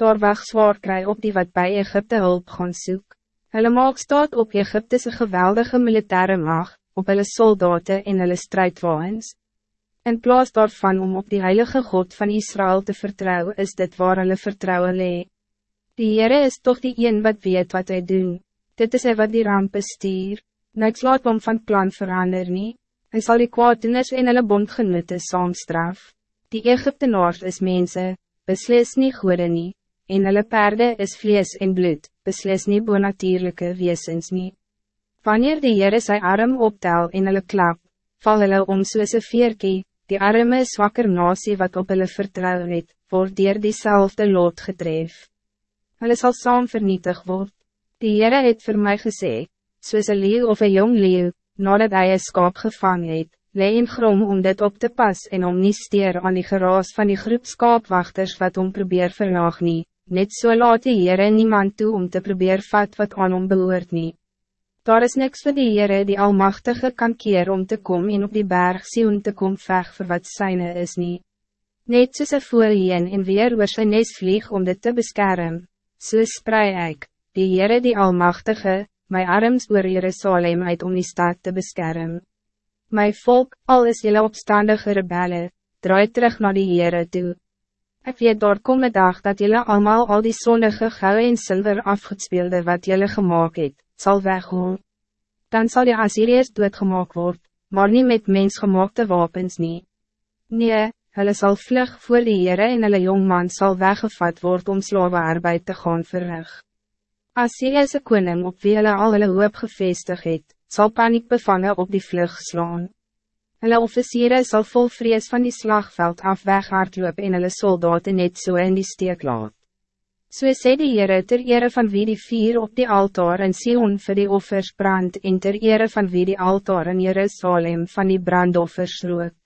daar weg zwaar kry op die wat bij Egypte hulp gaan soek. Hulle maak staat op Egyptese geweldige militaire macht, op hulle soldaten en hulle strijdwagens. In plaats daarvan om op die heilige God van Israël te vertrouwen, is dit waar hulle vertrouwen lee. Die Heere is toch die een wat weet wat hij doen. Dit is hy wat die ramp bestuur. Niks laat om van plan verander nie. Hy sal die kwaaddoeners en hulle bondgenote saamstraf. Die Egyptenaars is mensen, beslis nie goede nie, en hulle perde is vlees en bloed, beslis nie bonatierlijke weesens nie. Wanneer die Heere sy arm optel en hulle klap, val hulle om soos een veerkie, die arme zwakker nasie wat op hulle vertrouw het, word dier diezelfde lot getref. Hulle sal saam vernietig word. Die Heere het voor mij gesê, soos een leeuw of een jong leeuw, nadat hy een skaap gevang het, lee in grom om dit op te pas en om nie steer aan die geraas van die groep skaapwachters wat om probeer verlaag nie, net so laat die Heere niemand toe om te probeer vat wat aan hom behoort nie. Daar is niks voor die Heere die Almachtige kan keer om te komen en op die berg Sion te kom veg voor wat syne is nie. Net soos een voorheen en weer oor sy nes vlieg om dit te beschermen, so sprei ek, die Heere die Almachtige, my arms oor Jerusalem uit om die stad te beschermen. My volk, al is jylle opstandige rebelle, draai terug naar die Heere toe. Ik weet daar kom een dag dat jullie allemaal al die zondige gouden en zilver afgespeelde wat jullie gemaakt het, zal weggaan. Dan zal je Assyriërs doodgemaakt worden, maar niet met mensgemaakte wapens niet. Nee, hulle zal vlug voor die Heere en hulle jongman zal weggevat worden om slavenarbeid te gaan verrig. Assyriëse koning op wie hulle al hulle hoop gevestig het, sal paniek bevangen op die vlug slaan. Hulle officieren zal vol vrees van die slagveld af weghardloop en hulle soldaten net so in die steek laat. So sê die Heere ter ere van wie die vier op die altaar in Sion vir die offers brand en ter ere van wie die altaar in Jerusalem van die brandoffers rook.